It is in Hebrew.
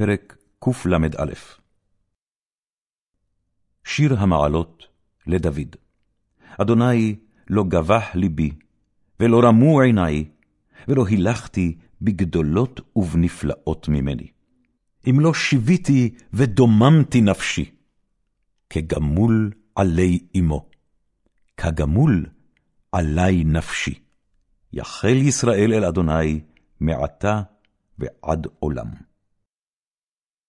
פרק קל"א שיר המעלות לדוד. אדוני, לא גבח ליבי, ולא רמו עיני, ולא הילכתי בגדולות ובנפלאות ממני. אם לא שיוויתי ודוממתי נפשי, כגמול עלי אמו, כגמול עלי נפשי. יחל ישראל אל אדוני מעתה ועד עולם.